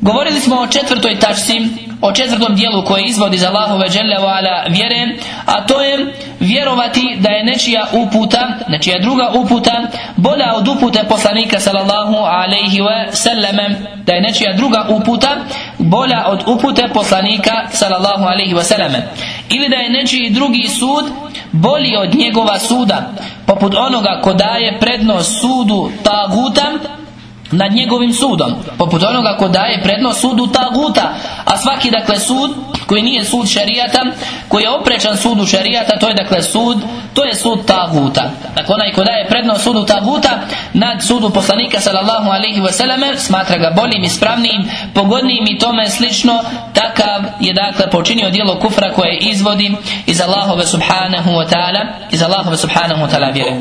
Govorili smo o četvrtoj tačci, o četvrtom dijelu koje izvodi za Allahove ala vjere, a to je vjerovati da je nečija uputa, nečija druga uputa, bolja od upute poslanika sallallahu alaihi wa sallam, da je nečija druga uputa bolja od upute poslanika sallallahu alaihi wa sallam. Ili da je nečiji drugi sud bolji od njegova suda, poput onoga ko daje prednost sudu taguta, nad njegovim sudom poput onoga ko daje prednost sudu taguta a svaki dakle sud koji nije sud šarijata koji je oprečan sudu šarijata to je dakle sud to je sud taguta dakle onaj ko daje prednost sudu taguta nad sudu poslanika sallallahu alaihi wasallam smatra ga boljim, ispravnijim pogodnijim i tome slično takav je dakle počinio dijelo kufra koje izvodi iz Allahove subhanahu wa ta'ala iz Allahove subhanahu wa ta'ala vjere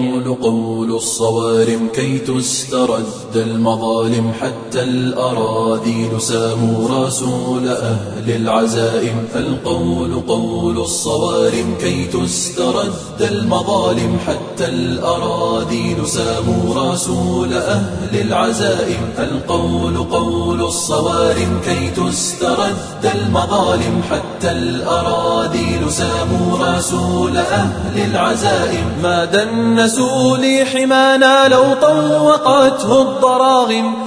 المظالم حتى الأراذيل ساموا رسول أهل العزائم فالقول قول الصوارم كي تسترد المظالم حتى الأراذيل ساموا رسول أهل العزائم. فالقول قول الصوارم كي تسترد المظالم حتى الأراذيل ساموا رسول أهل العزائم. ما دنسوا لي حمانا لو طوقته الضراغ الراغم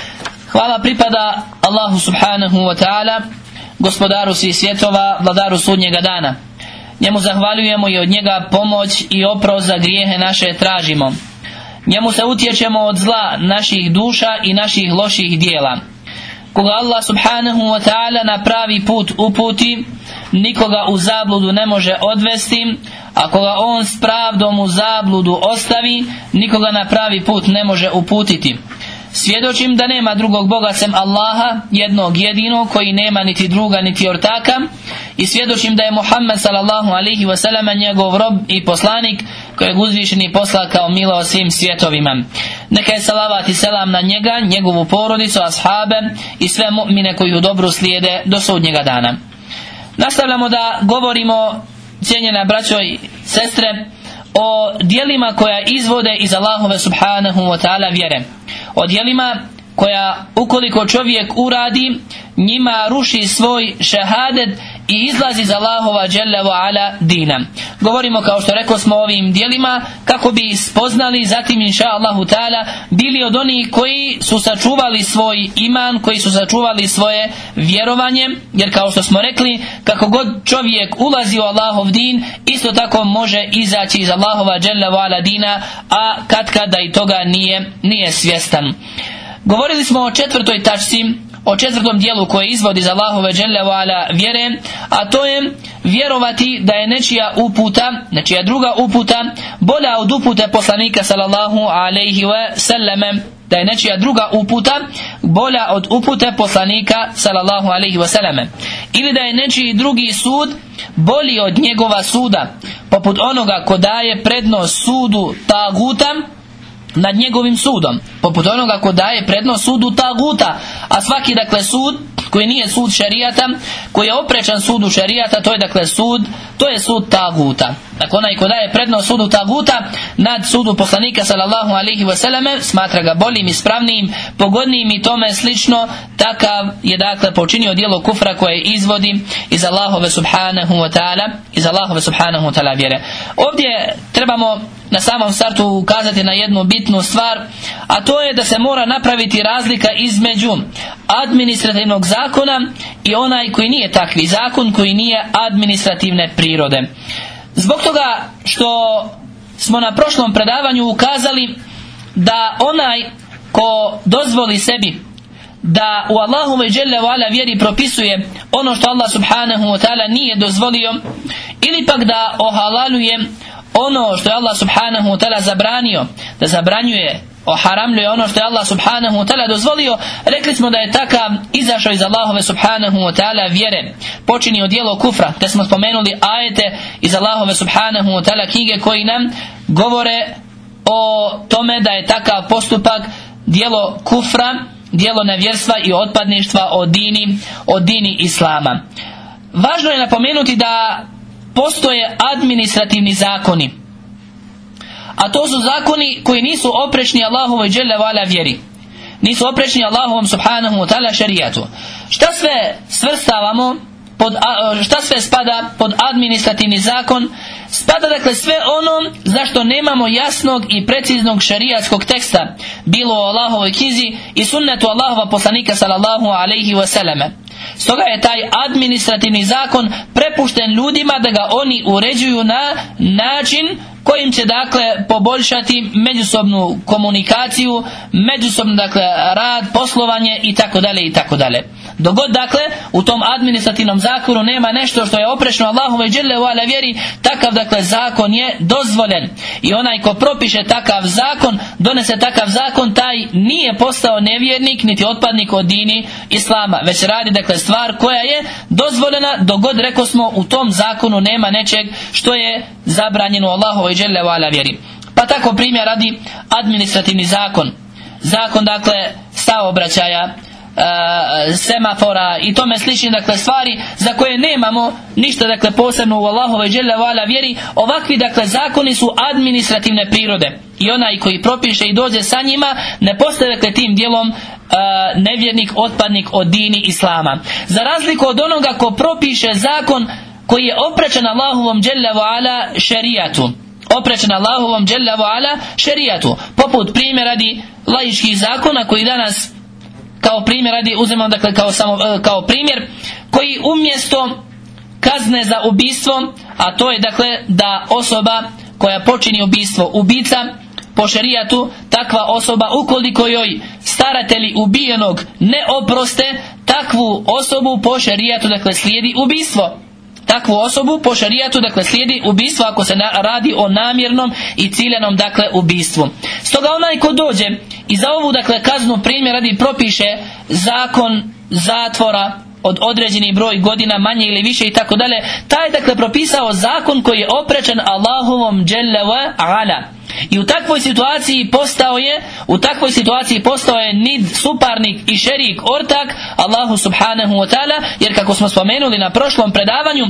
Hvala pripada Allahu subhanahu wa ta'ala, gospodaru svih svjetova, vladaru sudnjega dana. Njemu zahvaljujemo i od njega pomoć i oprost za grijehe naše tražimo. Njemu se utječemo od zla naših duša i naših loših dijela. Koga Allah subhanahu wa ta'ala na pravi put uputi, nikoga u zabludu ne može odvesti, a koga on s pravdom u zabludu ostavi, nikoga na pravi put ne može uputiti. Svjedočim da nema drugog Boga sem Allaha, jednog jedinog koji nema niti druga niti ortaka i svjedočim da je Muhammed sallallahu alihi wasallam njegov rob i poslanik kojeg uzvišeni posla kao milo svim svjetovima. Neka je salavat i selam na njega, njegovu porodicu, ashabe i sve mu'mine koji u dobru slijede do sudnjega dana. Nastavljamo da govorimo, cijenjena braćo i sestre, o dijelima koja izvode iz Allahove subhanahu wa ta'ala vjere. O dijelima koja ukoliko čovjek uradi njima ruši svoj šehadet i izlazi za Allahova dželle ala dina. Govorimo kao što rekao smo ovim dijelima kako bi spoznali zatim inša Allahu ta'ala bili od onih koji su sačuvali svoj iman, koji su sačuvali svoje vjerovanje, jer kao što smo rekli kako god čovjek ulazi u Allahov din, isto tako može izaći iz Allahova dželle ala dina, a kad kada i toga nije, nije svjestan. Govorili smo o četvrtoj tačci o četvrtom dijelu koje izvodi za Allahove ala vjere, a to je vjerovati da je nečija uputa, nečija druga uputa, bolja od upute poslanika sallallahu alaihi wa sallame, da je nečija druga uputa bolja od upute poslanika sallallahu alaihi wa sallame. Ili da je nečiji drugi sud bolji od njegova suda, poput onoga ko daje prednost sudu taguta, nad njegovim sudom poput onoga ko daje prednost sudu taguta a svaki dakle sud koji nije sud šerijata, koji je oprečan sudu šerijata, to je dakle sud, to je sud taguta. Dakle, onaj ko daje prednost sudu taguta nad sudu poslanika sallallahu alihi wasallam smatra ga boljim, ispravnijim, pogodnijim i tome slično, takav je dakle počinio dijelo kufra koje izvodi iz Allahove subhanahu wa ta'ala, iz Allahove subhanahu wa ta'ala vjere. Ovdje trebamo na samom startu ukazati na jednu bitnu stvar, a to je da se mora napraviti razlika između administrativnog zakona i onaj koji nije takvi zakon, koji nije administrativne prirode. Zbog toga što smo na prošlom predavanju ukazali da onaj ko dozvoli sebi da u Allahu dželle ala vjeri propisuje ono što Allah subhanahu wa ta'ala nije dozvolio ili pak da ohalaluje ono što je Allah subhanahu wa ta'ala zabranio da zabranjuje oharamljuje ono što je Allah subhanahu wa ta'ala dozvolio rekli smo da je takav izašao iz Allahove subhanahu wa ta'ala vjere počinio dijelo kufra te smo spomenuli ajete iz Allahove subhanahu wa ta'ala knjige koji nam govore o tome da je takav postupak dijelo kufra dijelo nevjerstva i otpadništva od dini, od dini Islama. Važno je napomenuti da postoje administrativni zakoni. A to su zakoni koji nisu oprečni Allahovoj dželle vala vjeri. Nisu oprečni Allahovom subhanahu wa ta'ala šerijatu. Šta sve svrstavamo pod, šta sve spada pod administrativni zakon spada dakle sve ono zašto nemamo jasnog i preciznog šarijatskog teksta bilo u Allahovoj knjizi i sunnetu Allahova poslanika sallallahu alaihi wasallam stoga je taj administrativni zakon prepušten ljudima da ga oni uređuju na način kojim će dakle poboljšati međusobnu komunikaciju, međusobno dakle rad, poslovanje i tako dalje i tako dalje. Dogod dakle u tom administrativnom zakonu nema nešto što je oprečno Allahove dželle ala vjeri, takav dakle zakon je dozvoljen. I onaj ko propiše takav zakon, donese takav zakon, taj nije postao nevjernik niti otpadnik od dini Islama, već radi dakle stvar koja je dozvoljena dogod reko smo u tom zakonu nema nečeg što je zabranjeno Allahove dželle ala vjeri. Pa tako primjer radi administrativni zakon. Zakon dakle saobraćaja E, semafora i tome slični dakle stvari za koje nemamo ništa dakle posebno u Allahove dželle vala vjeri. Ovakvi dakle zakoni su administrativne prirode i onaj koji propiše i dođe sa njima ne postaje dakle tim dijelom uh, nevjernik otpadnik od dini islama. Za razliku od onoga ko propiše zakon koji je oprečan Allahovom dželle vala šerijatu oprečan Allahovom dželle vala šerijatu poput primjera radi laičkih zakona koji danas kao primjer radi uzmemo dakle kao, samo, e, kao primjer koji umjesto kazne za ubistvo a to je dakle da osoba koja počini ubistvo ubica po šerijatu takva osoba ukoliko joj staratelji ubijenog ne oproste takvu osobu po šerijatu dakle slijedi ubistvo takvu osobu po šarijatu dakle slijedi ubistvo ako se radi o namjernom i ciljanom dakle ubistvu. Stoga onaj ko dođe i za ovu dakle kaznu primjer radi propiše zakon zatvora od određeni broj godina manje ili više i tako dalje taj dakle propisao zakon koji je oprečan Allahovom dželle ala i u takvoj situaciji postao je u takvoj situaciji postao je nid suparnik i šerik ortak Allahu subhanahu wa ta'ala jer kako smo spomenuli na prošlom predavanju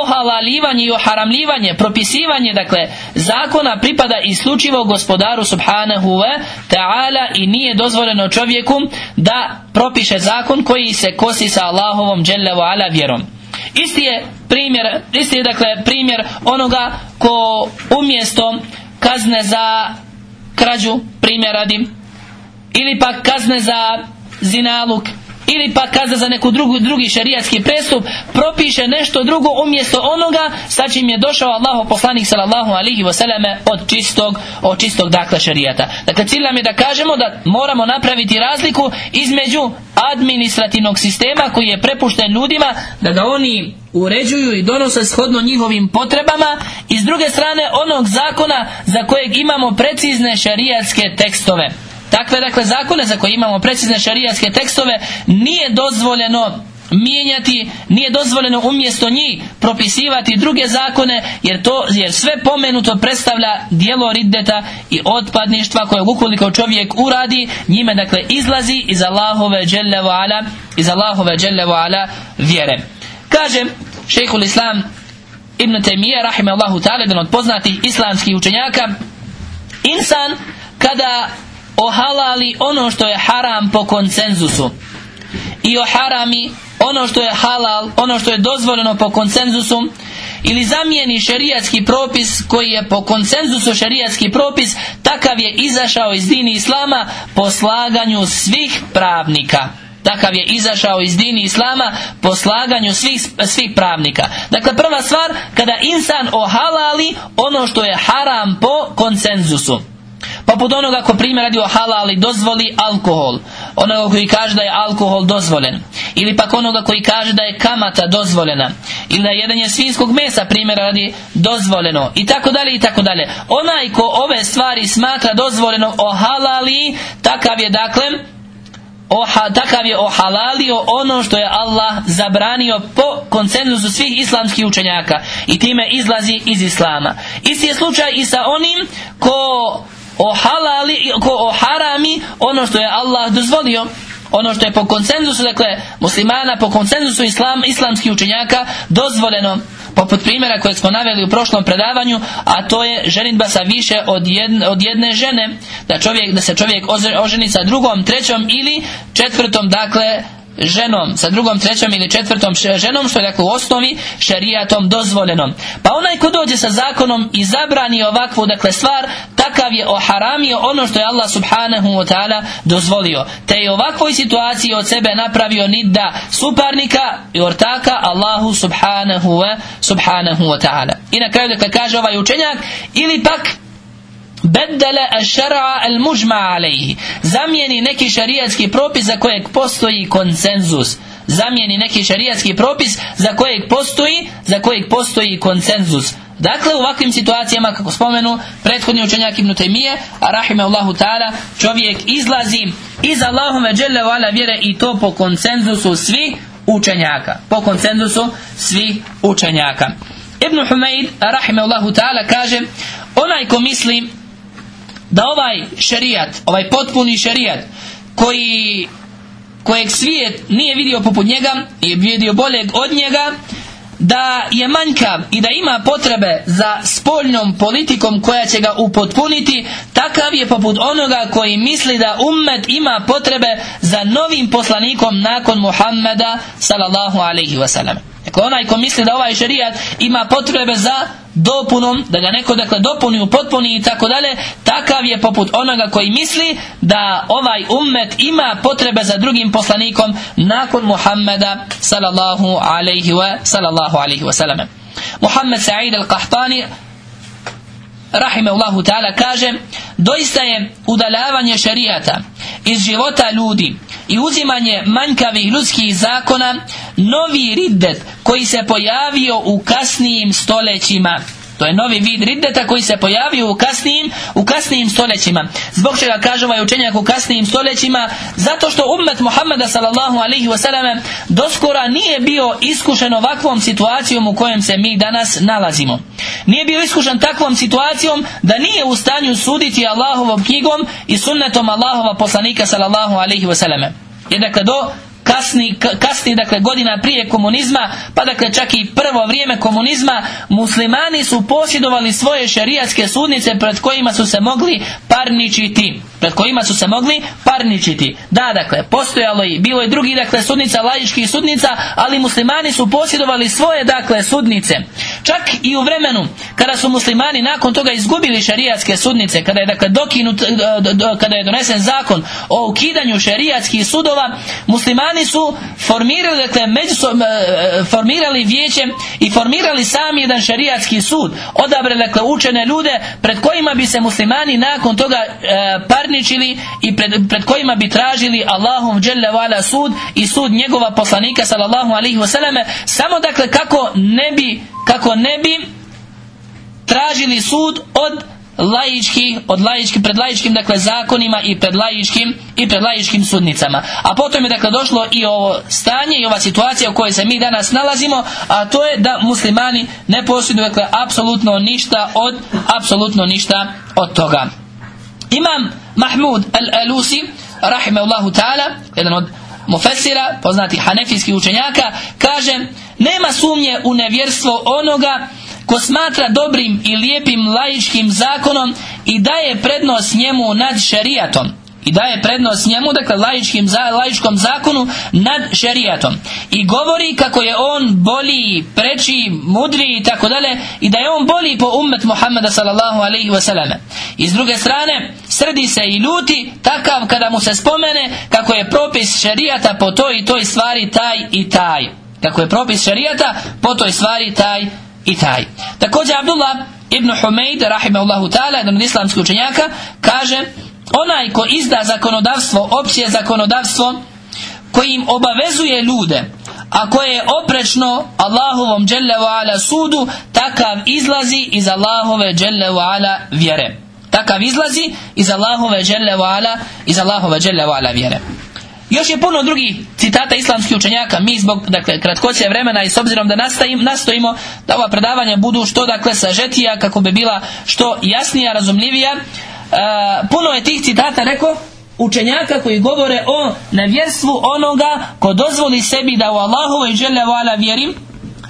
ohalalivanje i oharamljivanje propisivanje dakle zakona pripada isključivo gospodaru subhanahu wa ta'ala i nije dozvoljeno čovjeku da propiše zakon koji se kosi sa Allahovom dželle ala vjerom. Isti je primjer, isti je dakle primjer onoga ko umjesto kazne za krađu, primjer radim, ili pak kazne za zinaluk, ili pak kazne za neku drugu, drugi šarijatski prestup, propiše nešto drugo umjesto onoga sa čim je došao Allah poslanik sallallahu alihi wasallam od čistog, od čistog dakle šarijata. Dakle, cilj nam je da kažemo da moramo napraviti razliku između administrativnog sistema koji je prepušten ljudima da ga oni uređuju i donose shodno njihovim potrebama i s druge strane onog zakona za kojeg imamo precizne šarijatske tekstove. Takve dakle zakone za koje imamo precizne šarijatske tekstove nije dozvoljeno mijenjati nije dozvoljeno umjesto njih propisivati druge zakone jer to jer sve pomenuto predstavlja dijelo riddeta i otpadništva koje ukoliko čovjek uradi njime dakle izlazi iz Allahove dželle ala iz Allahove dželle ala vjere. Kaže šejhul islam Ibn Taymiye rahimahullahu ta'ala jedan od poznatih islamskih učenjaka insan kada ohalali ono što je haram po konsenzusu i oharami ono što je halal, ono što je dozvoljeno po konsenzusu ili zamijeni šerijatski propis koji je po konsenzusu šerijatski propis takav je izašao iz dini islama po slaganju svih pravnika. Takav je izašao iz dini islama po slaganju svih, svih pravnika. Dakle prva stvar kada insan ohalali ono što je haram po konsenzusu. Poput onoga ko primjer radi o halali dozvoli alkohol. Onoga koji kaže da je alkohol dozvoljen. Ili pak onoga koji kaže da je kamata dozvoljena. Ili da je jedenje svinskog mesa primjer radi dozvoljeno. I tako dalje i tako dalje. Onaj ko ove stvari smatra dozvoljeno o halali, takav je dakle oha, takav je ohalalio ono što je Allah zabranio po konsenzusu svih islamskih učenjaka i time izlazi iz islama. Isti je slučaj i sa onim ko o halali, ko o harami ono što je Allah dozvolio ono što je po konsenzusu dakle muslimana po konsenzusu islam, islamskih učenjaka dozvoljeno poput primjera kojeg smo naveli u prošlom predavanju a to je ženitba sa više od jedne, od jedne žene da, čovjek, da se čovjek oženi sa drugom, trećom ili četvrtom dakle ženom, sa drugom, trećom ili četvrtom ženom, što je dakle u osnovi šerijatom dozvoljenom. Pa onaj ko dođe sa zakonom i zabrani ovakvu dakle stvar, takav je oharamio ono što je Allah subhanahu wa ta'ala dozvolio. Te je ovakvoj situaciji od sebe napravio nidda suparnika i ortaka Allahu subhanahu wa, subhanahu wa ta'ala. I na kraju dakle kaže ovaj učenjak, ili pak bedele šara al mužma alejhi zamijeni neki šarijatski propis za kojeg postoji konsenzus zamijeni neki šarijatski propis za kojeg postoji za kojeg postoji konsenzus Dakle, u ovakvim situacijama, kako spomenu, prethodni učenjak Ibn Taymiye, a rahimahullahu ta'ala, čovjek izlazi iz Allahume dželle ala vjere i to po konsenzusu svih učenjaka. Po konsenzusu svih učenjaka. Ibn Humeid, rahimahullahu ta'ala, kaže, onaj ko misli da ovaj šerijat, ovaj potpuni šerijat koji kojeg svijet nije vidio poput njega i vidio boljeg od njega da je manjkav i da ima potrebe za spoljnom politikom koja će ga upotpuniti takav je poput onoga koji misli da ummet ima potrebe za novim poslanikom nakon Muhammeda sallallahu alaihi wasallam. Dakle, onaj ko misli da ovaj šerijat ima potrebe za dopunom, da ga neko dakle dopuni u potpuni i tako dalje, takav je poput onoga koji misli da ovaj ummet ima potrebe za drugim poslanikom nakon Muhammeda sallallahu alaihi wa sallallahu alaihi wa sallam. Muhammed Sa'id al-Qahtani rahimahullahu ta'ala kaže doista je udaljavanje šarijata iz života ljudi i uzimanje manjkavih ljudskih zakona novi riddet koji se pojavio u kasnijim stoljećima to je novi vid riddeta koji se pojavio u kasnijim, u kasnijim stoljećima. Zbog čega kaže ovaj učenjak u kasnijim stoljećima? Zato što ummet Muhammeda sallallahu alaihi wasallam doskora nije bio iskušen ovakvom situacijom u kojem se mi danas nalazimo. Nije bio iskušen takvom situacijom da nije u stanju suditi Allahovom knjigom i sunnetom Allahova poslanika sallallahu alaihi wasallam. Jer dakle do kasni, kasni dakle godina prije komunizma pa dakle čak i prvo vrijeme komunizma muslimani su posjedovali svoje šerijatske sudnice pred kojima su se mogli parničiti pred kojima su se mogli parničiti. Da dakle postojalo i bilo je drugi dakle sudnica laičkih sudnica ali muslimani su posjedovali svoje dakle sudnice. Čak i u vremenu kada su muslimani nakon toga izgubili šerijatske sudnice kada je dakle dokinut kada je donesen zakon o ukidanju šerijatskih sudova muslimani oni su formirali, dakle, međusobno, e, formirali vijeće i formirali sami jedan šerijatski sud. Odabrali, dakle, učene ljude pred kojima bi se muslimani nakon toga e, parničili i pred, pred kojima bi tražili Allahum dželle sud i sud njegova poslanika sallallahu alaihi wasallam samo dakle kako ne bi kako ne bi tražili sud od laički, od laički, pred laičkim dakle zakonima i pred laičkim i pred laičkim sudnicama. A potom je dakle došlo i ovo stanje i ova situacija u kojoj se mi danas nalazimo, a to je da muslimani ne posjeduju dakle apsolutno ništa od apsolutno ništa od toga. Imam Mahmud al-Alusi rahimahullahu ta'ala, jedan od mufessira, poznati hanefijskih učenjaka, kaže nema sumnje u nevjerstvo onoga ko smatra dobrim i lijepim laičkim zakonom i daje prednost njemu nad šerijatom. I daje prednost njemu, dakle laičkim, laičkom zakonu nad šerijatom. I govori kako je on bolji, preči, mudri i tako dalje i da je on bolji po ummet Muhammeda sallallahu alaihi wasallam i s druge strane srdi se i ljuti takav kada mu se spomene kako je propis šerijata po toj i toj stvari taj i taj. Kako je propis šerijata po toj stvari taj i taj. Također Abdullah ibn Humeid, rahimahullahu ta'ala, jedan od islamskih učenjaka, kaže onaj ko izda zakonodavstvo, opće zakonodavstvo, koji im obavezuje ljude, a koje je oprečno Allahovom dželle sudu, takav izlazi iz Allahove dželle vjere. Takav izlazi iz Allahove dželle iz Allahove dželle vjere. Još je puno drugih citata islamskih učenjaka. Mi zbog dakle, kratkoće vremena i s obzirom da nastavim, nastojimo da ova predavanja budu što dakle sažetija kako bi bila što jasnija, razumljivija. E, puno je tih citata rekao učenjaka koji govore o nevjerstvu onoga ko dozvoli sebi da u Allahu i žele vala vjerim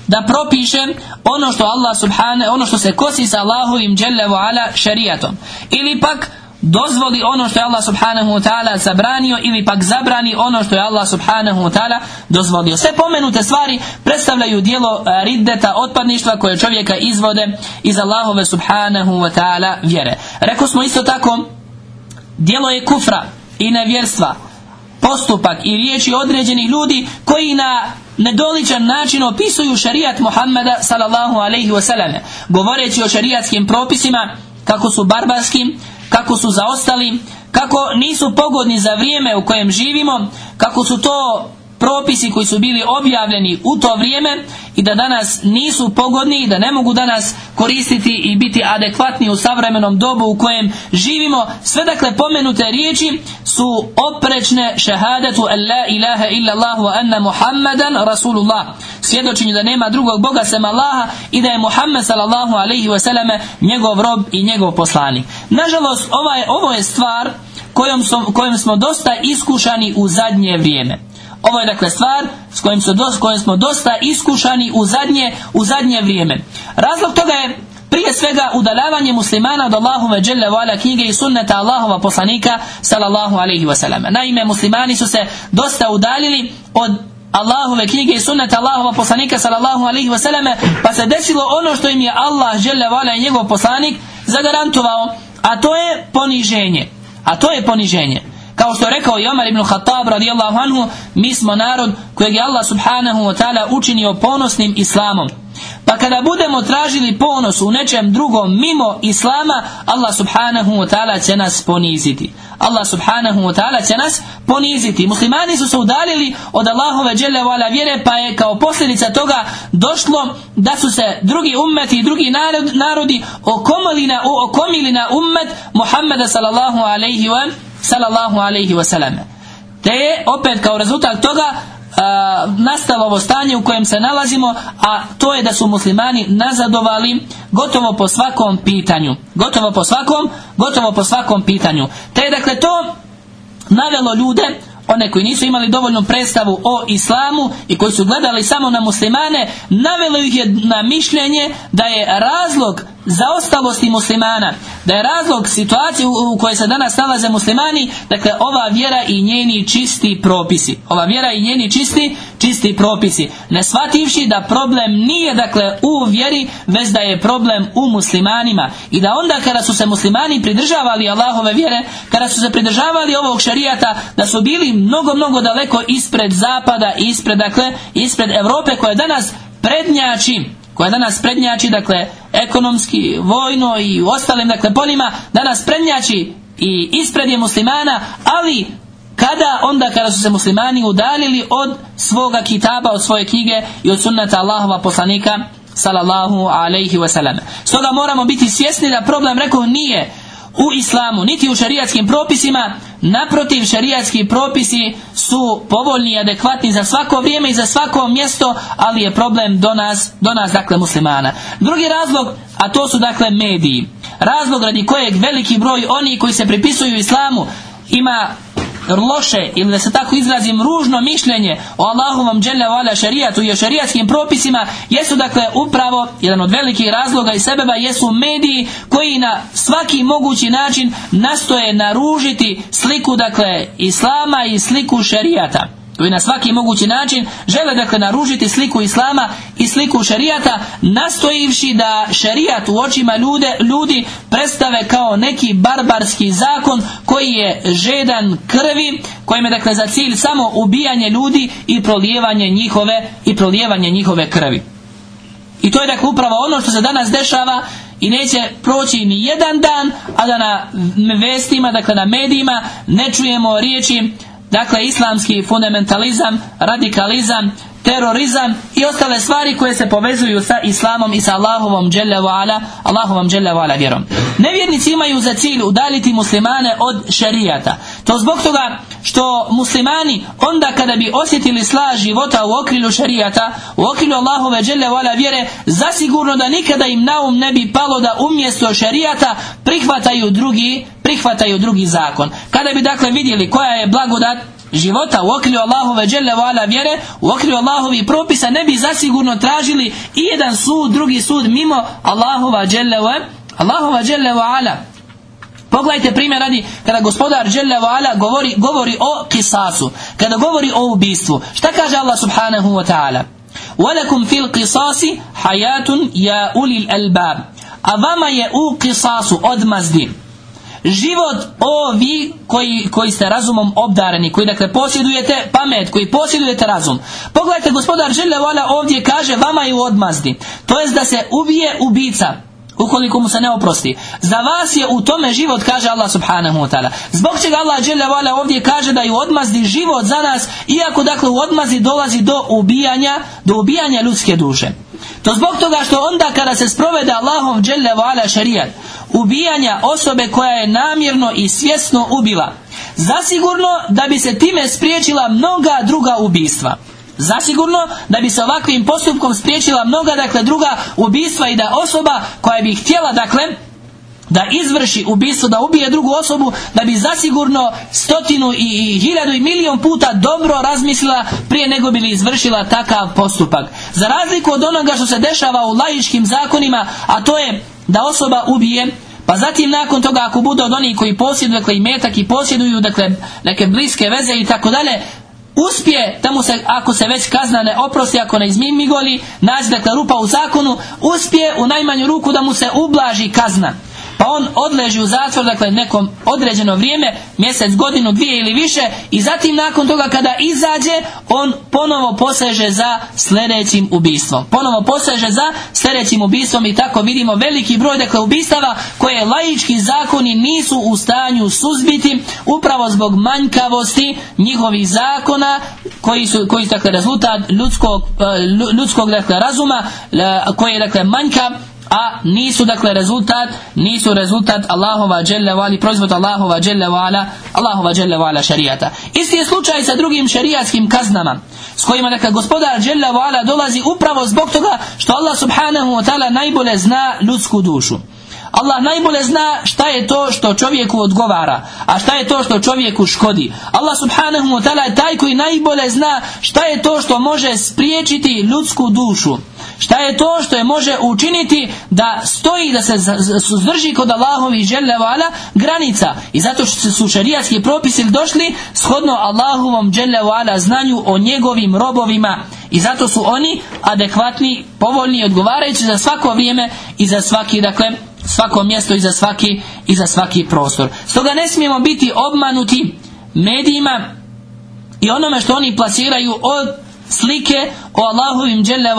da propiše ono što Allah subhane, ono što se kosi sa Allahovim dželle ala šerijatom. Ili pak dozvoli ono što je Allah subhanahu wa ta'ala zabranio ili pak zabrani ono što je Allah subhanahu wa ta'ala dozvolio. Sve pomenute stvari predstavljaju dijelo e, riddeta, otpadništva koje čovjeka izvode iz Allahove subhanahu wa ta'ala vjere. Rekao smo isto tako, dijelo je kufra i nevjerstva, postupak i riječi određenih ljudi koji na nedoličan način opisuju šarijat Muhammeda sallallahu alaihi wasallam govoreći o šarijatskim propisima kako su barbarskim, kako su zaostali, kako nisu pogodni za vrijeme u kojem živimo, kako su to propisi koji su bili objavljeni u to vrijeme i da danas nisu pogodni i da ne mogu danas koristiti i biti adekvatni u savremenom dobu u kojem živimo. Sve dakle pomenute riječi su oprečne šehadetu an la ilaha illa Allah wa anna Muhammadan Rasulullah. Svjedočenju da nema drugog Boga sem Allaha i da je Muhammed sallallahu alaihi wasallam njegov rob i njegov poslanik. Nažalost, ovaj, ovo je stvar kojom, kojom smo dosta iskušani u zadnje vrijeme. Ovo je dakle stvar s kojim, su, s kojim smo dosta iskušani u zadnje, u zadnje vrijeme. Razlog toga je prije svega udaljavanje muslimana od Allahove dželle vala knjige i sunneta Allahova poslanika sallallahu alaihi wasallam. Naime, muslimani su se dosta udaljili od Allahove knjige i sunneta Allahova poslanika sallallahu alaihi wasallam pa se desilo ono što im je Allah dželle vala i njegov poslanik zagarantovao a to je poniženje. A to je poniženje. Kao što je rekao i Omar ibn Khattab radijallahu anhu, mi smo narod kojeg je Allah subhanahu wa ta'ala učinio ponosnim islamom. Pa kada budemo tražili ponos u nečem drugom mimo Islama, Allah subhanahu wa ta'ala će nas poniziti. Allah subhanahu wa ta'ala će nas poniziti. Muslimani su se udalili od Allahove dželle vala vjere, pa je kao posljedica toga došlo da su se drugi ummeti i drugi narodi okomili na, okomili na ummet Muhammeda sallallahu alaihi wa sallallahu alaihi wasallam. Te je opet kao rezultat toga nastalo ovo stanje u kojem se nalazimo, a to je da su muslimani nazadovali gotovo po svakom pitanju. Gotovo po svakom, gotovo po svakom pitanju. Te je dakle to navelo ljude one koji nisu imali dovoljnu predstavu o islamu i koji su gledali samo na muslimane, navelo ih je na mišljenje da je razlog zaostalosti muslimana, da je razlog situacije u kojoj se danas nalaze muslimani, dakle ova vjera i njeni čisti propisi. Ova vjera i njeni čisti, čisti propisi. Ne shvativši da problem nije dakle u vjeri, već da je problem u muslimanima. I da onda kada su se muslimani pridržavali Allahove vjere, kada su se pridržavali ovog šarijata, da su bili mnogo, mnogo daleko ispred zapada, ispred, dakle, ispred Europe koja danas prednjači koja danas prednjači, dakle, ekonomski, vojno i u ostalim, dakle, poljima, danas prednjači i ispred je muslimana, ali kada onda kada su se muslimani udaljili od svoga kitaba, od svoje knjige i od sunnata Allahova poslanika sallallahu alaihi wasallam. Stoga moramo biti svjesni da problem rekao nije u islamu, niti u šarijatskim propisima, naprotiv šarijatski propisi su povoljni i adekvatni za svako vrijeme i za svako mjesto, ali je problem do nas, do nas dakle muslimana. Drugi razlog, a to su dakle mediji. Razlog radi kojeg veliki broj oni koji se pripisuju islamu ima loše ili da se tako izrazim ružno mišljenje o Allahovom dželle vala šarijatu i o šarijatskim propisima jesu dakle upravo jedan od velikih razloga i sebeba jesu mediji koji na svaki mogući način nastoje naružiti sliku dakle islama i sliku šarijata koji na svaki mogući način žele dakle naružiti sliku islama i sliku šarijata nastojivši da šarijat u očima ljude, ljudi predstave kao neki barbarski zakon koji je žedan krvi kojim je dakle za cilj samo ubijanje ljudi i prolijevanje njihove i prolijevanje njihove krvi. I to je dakle upravo ono što se danas dešava i neće proći ni jedan dan a da na vestima dakle na medijima ne čujemo riječi dakle islamski fundamentalizam, radikalizam, terorizam i ostale stvari koje se povezuju sa islamom i sa Allahovom dželle ala, Allahovom dželle ala vjerom. Nevjernici imaju za cilj udaljiti muslimane od šerijata. To zbog toga što muslimani onda kada bi osjetili sla života u okrilu šerijata, u okrilu Allahove dželle ala vjere, zasigurno da nikada im na um ne bi palo da umjesto šerijata prihvataju drugi prihvataju drugi zakon. Kada bi dakle vidjeli koja je blagodat života u okrilju Allahove dželle vala vjere, u okrilju Allahovi propisa ne bi zasigurno tražili i jedan sud, drugi sud mimo Allahova dželle Allahova dželle vala. Pogledajte primjer radi kada gospodar dželle vala govori govori o kisasu, kada govori o ubistvu. Šta kaže Allah subhanahu wa ta'ala? وَلَكُمْ فِي الْقِصَاسِ حَيَاتٌ يَا أُلِي الْأَلْبَابِ A vama je u kisasu odmazdi život o vi koji, koji ste razumom obdareni, koji dakle posjedujete pamet, koji posjedujete razum. Pogledajte, gospodar Žele ovdje kaže vama je u odmazdi. To jest da se ubije ubica ukoliko mu se ne oprosti. Za vas je u tome život, kaže Allah subhanahu wa ta'ala. Zbog čega Allah dželle vala ovdje kaže da je u odmazdi život za nas, iako dakle u odmazdi dolazi do ubijanja, do ubijanja ljudske duše. To zbog toga što onda kada se sprovede Allahov dželle vala šerijat, ubijanja osobe koja je namjerno i svjesno ubila. Zasigurno da bi se time spriječila mnoga druga ubistva. Zasigurno da bi se ovakvim postupkom spriječila mnoga dakle druga ubistva i da osoba koja bi htjela dakle da izvrši ubistvo, da ubije drugu osobu, da bi zasigurno stotinu i hiljadu i milion puta dobro razmislila prije nego bi li izvršila takav postupak. Za razliku od onoga što se dešava u laičkim zakonima, a to je da osoba ubije pa zatim nakon toga ako bude od onih koji posjeduju dakle i metak i posjeduju dakle neke bliske veze i tako dalje uspije da mu se ako se već kazna ne oprosti ako ne izmimigoli naći dakle rupa u zakonu uspije u najmanju ruku da mu se ublaži kazna pa on odleži u zatvor, dakle nekom određeno vrijeme, mjesec, godinu, dvije ili više i zatim nakon toga kada izađe, on ponovo poseže za sljedećim ubistvom. Ponovo poseže za sljedećim ubistvom i tako vidimo veliki broj dakle ubistava koje laički zakoni nisu u stanju suzbiti upravo zbog manjkavosti njihovih zakona koji su, koji su dakle rezultat ljudskog, eh, ljudskog dakle razuma eh, koji je dakle manjkav a nisu dakle rezultat nisu rezultat Allahova dželle vali proizvod Allahova dželle vala Allahova dželle vala šerijata isti je slučaj sa drugim šerijatskim kaznama s kojima dakle gospodar dželle vala dolazi upravo zbog toga što Allah subhanahu wa ta'ala najbolje zna ljudsku dušu Allah najbolje zna šta je to što čovjeku odgovara, a šta je to što čovjeku škodi. Allah subhanahu wa ta'ala je taj koji najbolje zna šta je to što može spriječiti ljudsku dušu. Šta je to što je može učiniti da stoji, da se suzdrži kod Allahovi žele vala granica. I zato što su šarijatski propisi došli shodno Allahovom žele vala znanju o njegovim robovima. I zato su oni adekvatni, povoljni i odgovarajući za svako vrijeme i za svaki, dakle, svako mjesto i za svaki, i za svaki prostor. Stoga ne smijemo biti obmanuti medijima i onome što oni plasiraju od slike o Allahovim dželle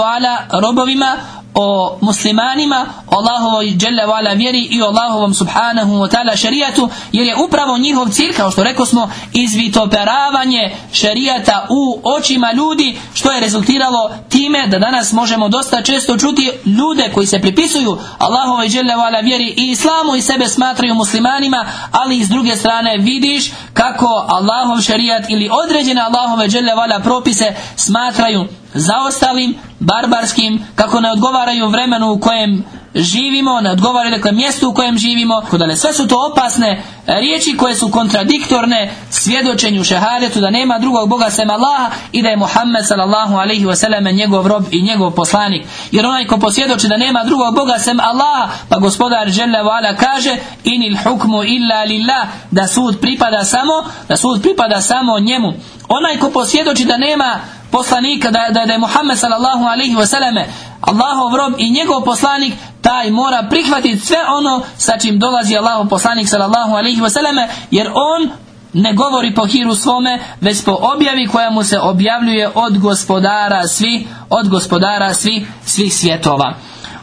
robovima o muslimanima, o Allahovoj dželle vjeri i o Allahovom subhanahu wa ta'ala šerijatu, jer je upravo njihov cilj, kao što rekao smo, izvitoperavanje šerijata u očima ljudi, što je rezultiralo time da danas možemo dosta često čuti ljude koji se pripisuju Allahovoj dželle vjeri i islamu i sebe smatraju muslimanima, ali i s druge strane vidiš kako Allahov šerijat ili određene Allahove dželle propise smatraju zaostalim, barbarskim, kako ne odgovaraju vremenu u kojem živimo, ne odgovaraju dakle mjestu u kojem živimo, dakle sve su to opasne riječi koje su kontradiktorne svjedočenju šehadetu da nema drugog Boga sem Allaha i da je Muhammed sallallahu alaihi wasallam njegov rob i njegov poslanik. Jer onaj ko posvjedoči da nema drugog Boga sem Allaha, pa gospodar Žele Vala kaže inil hukmu illa lillah, da sud pripada samo, da sud pripada samo njemu. Onaj ko posvjedoči da nema poslanika, da, da, da je Muhammed sallallahu alaihi wasallam Allahov rob i njegov poslanik, taj mora prihvatiti sve ono sa čim dolazi Allahov poslanik sallallahu alaihi wasallam, jer on ne govori po hiru svome, već po objavi koja mu se objavljuje od gospodara svi, od gospodara svi, svih svjetova.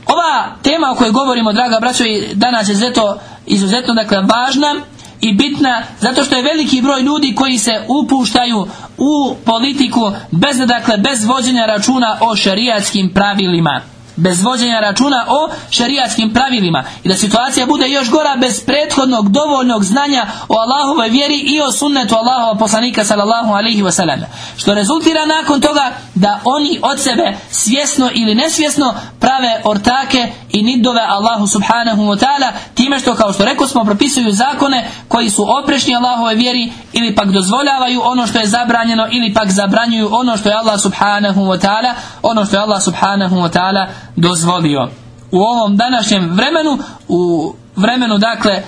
Ova tema o kojoj govorimo, draga braćo, danas je zato izuzetno dakle važna i bitna zato što je veliki broj ljudi koji se upuštaju u politiku bez dakle bez vođenja računa o šerijatskim pravilima bez vođenja računa o šerijatskim pravilima i da situacija bude još gora bez prethodnog dovoljnog znanja o Allahovoj vjeri i o sunnetu Allahova poslanika sallallahu alaihi wasallam. Što rezultira nakon toga da oni od sebe svjesno ili nesvjesno prave ortake i nidove Allahu subhanahu wa ta'ala time što kao što rekao smo propisuju zakone koji su oprešni Allahove vjeri ili pak dozvoljavaju ono što je zabranjeno ili pak zabranjuju ono što je Allah subhanahu wa ta'ala ono što je Allah subhanahu wa ta'ala dozvolio. U ovom današnjem vremenu u vremenu dakle e,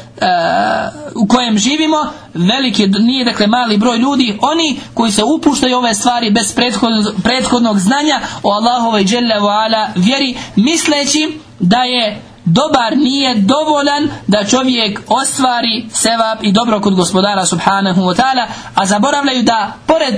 u kojem živimo veliki nije dakle mali broj ljudi oni koji se upuštaju ove stvari bez prethodnog, prethodnog znanja o Allahovoj ala vjeri misleći da je dobar nije dovoljan da čovjek ostvari sevap i dobro kod gospodara subhanahu wa ta'ala a zaboravljaju da pored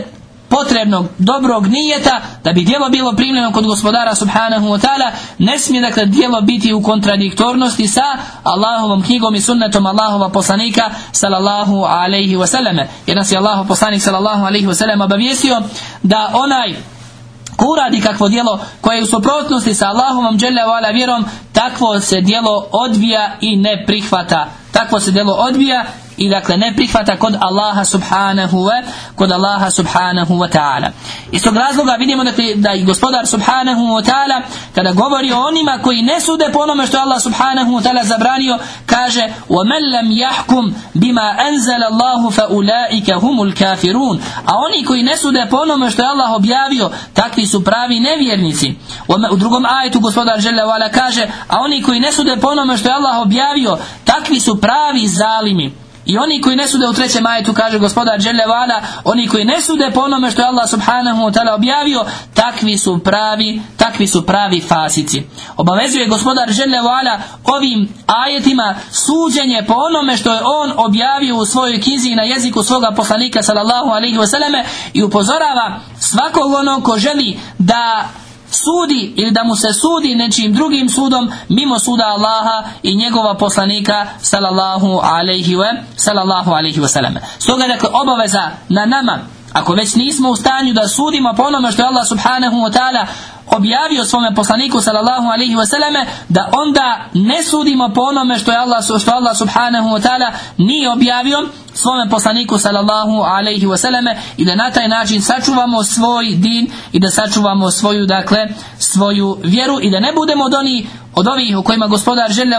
potrebnog dobrog nijeta da bi djelo bilo primljeno kod gospodara subhanahu wa ta'ala ne smije dakle djelo biti u kontradiktornosti sa Allahovom knjigom i sunnetom Allahova poslanika sallallahu alaihi wasallam jer nas je Allahov poslanik sallallahu alaihi wasallam obavijestio da onaj ko uradi kakvo djelo koje je u suprotnosti sa Allahovom dželle vjerom takvo se djelo odbija i ne prihvata takvo se djelo odbija i dakle ne prihvata kod Allaha subhanahu wa kod Allaha subhanahu wa ta'ala. Iz tog razloga vidimo dakle, da i gospodar subhanahu wa ta'ala kada govori o onima koji ne sude po onome što je Allah subhanahu wa ta'ala zabranio kaže وَمَنْ لَمْ يَحْكُمْ بِمَا أَنْزَلَ اللَّهُ فَأُولَٰئِكَ هُمُ الْكَافِرُونَ A oni koji ne sude po onome što je Allah objavio takvi su pravi nevjernici. U drugom ajetu gospodar žele kaže a oni koji ne sude po onome što je Allah objavio takvi su pravi zalimi. I oni koji ne sude u trećem majetu, kaže gospodar Vala, oni koji ne sude po onome što je Allah subhanahu wa ta'ala objavio, takvi su pravi, takvi su pravi fasici. Obavezuje gospodar Vala ovim ajetima suđenje po onome što je on objavio u svojoj knjizi na jeziku svoga poslanika sallallahu alaihi wasallam i upozorava svakog onog ko želi da sudi ili da mu se sudi nečim drugim sudom mimo suda Allaha i njegova poslanika sallallahu alaihi wa sallallahu alaihi wa sallam. Stoga dakle obaveza na nama ako već nismo u stanju da sudimo po onome što je Allah subhanahu wa ta'ala objavio svome poslaniku sallallahu alaihi wasallam da onda ne sudimo po onome što je Allah, što Allah subhanahu wa ta'ala nije objavio svome poslaniku sallallahu alaihi wasallam i da na taj način sačuvamo svoj din i da sačuvamo svoju dakle svoju vjeru i da ne budemo od onih od ovih u kojima gospodar žele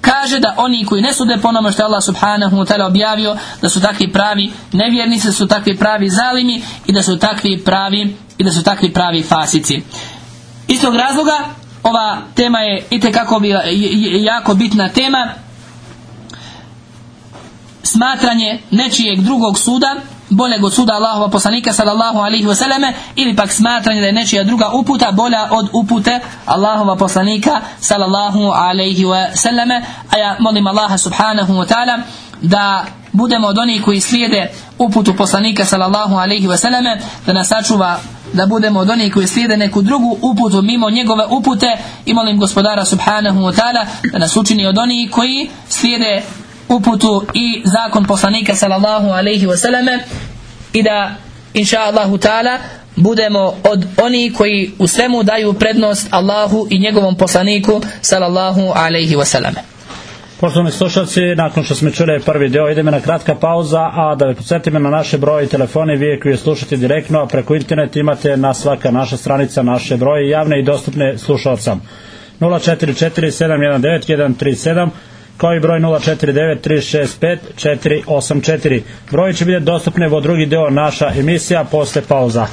kaže da oni koji ne sude po onome što je Allah subhanahu wa ta'ala objavio da su takvi pravi nevjernici, su takvi pravi zalimi i da su takvi pravi i da su takvi pravi fasici. Iz tog razloga ova tema je itekako bila jako bitna tema. Smatranje nečijeg drugog suda boljeg od suda Allahova poslanika sallallahu alaihi wasallam ili pak smatranje da je nečija druga uputa bolja od upute Allahova poslanika sallallahu alaihi wasallam a ja molim Allaha subhanahu wa ta'ala da budemo od onih koji slijede uputu poslanika sallallahu alaihi wasallam da nas sačuva da budemo od onih koji slijede neku drugu uputu mimo njegove upute i molim gospodara subhanahu wa ta'ala da nas učini od onih koji slijede uputu i zakon poslanika sallallahu alaihi wasallame i da inša Allahu ta'ala budemo od onih koji u svemu daju prednost Allahu i njegovom poslaniku sallallahu alaihi wasallame Poštovani slušalci, nakon što smo čuli prvi dio, idemo na kratka pauza, a da podsjetimo na naše broje i telefone, vi koji slušate direktno, a preko internet imate na svaka naša stranica naše broje javne i dostupne slušalcam. 044 kao i broj 049 365 484. Broj će biti dostupne vo drugi dio naša emisija posle pauza.